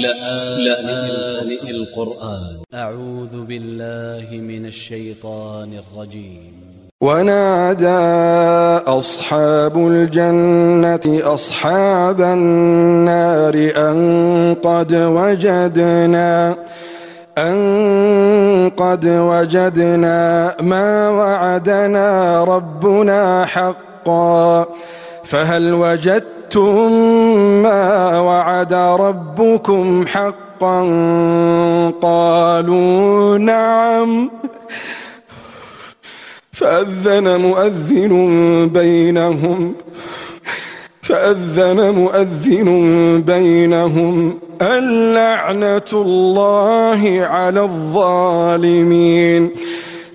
لآن القرآن. أ ع و ذ ب ا ل ل ه من ا ل ش ي ط ا ن ا ل ج ي م ونادى أصحاب الجنة أصحاب النار أن قد وجدنا أن قد وجدنا ما وعدنا ربنا حقا فهل وجدت أَنتُم مَّا وَعَدَ رَبُّكُمْ حَقًّا قَالُوا نَعَمْ. فأذن مؤذن بينهم. فأذن مؤذن بينهم اللعنة الله على الظالمين.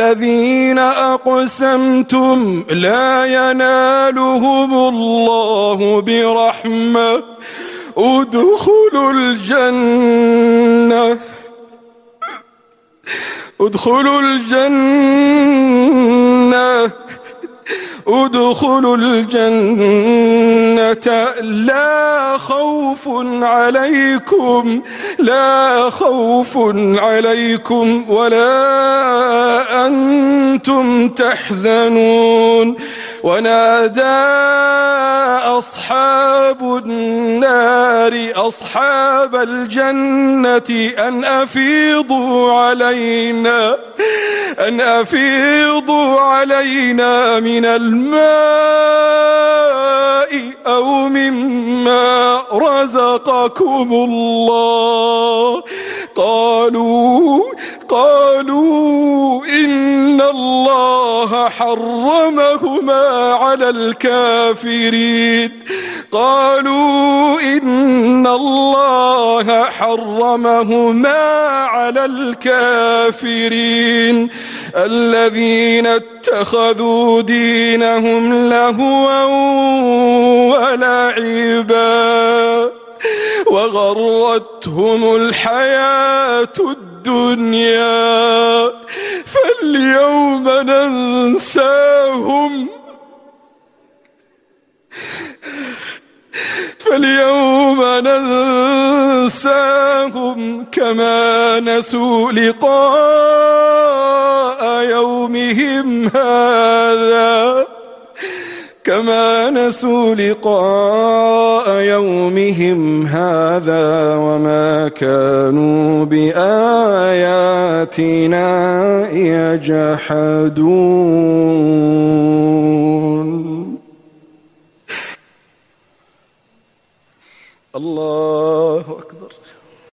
الذين أقسمتم لا ينالهم الله برحمة. ادخلوا الجنة. ادخلوا الجنة. ادخلوا الجنة. لا خوف عليكم لا خوف عليكم ولا أنتم تحزنون. ونادى أصحاب النار أصحاب الجنة أن أفيضوا علينا أن أفيضوا علينا من الماء أو مما رزقكم الله. قالوا قالوا إن الله حرمهما على الكافرين. قالوا إن الله حرمهما على الكافرين. الذين اتخذوا دينهم لهوا ولعبا. وغرتهم الحياة الدنيا فاليوم ننساهم. فاليوم ننساهم كما نسوا لقاء يومهم هذا. كما نسوا لقاء يومهم هذا وما كانوا بآياتنا يجحدون. الله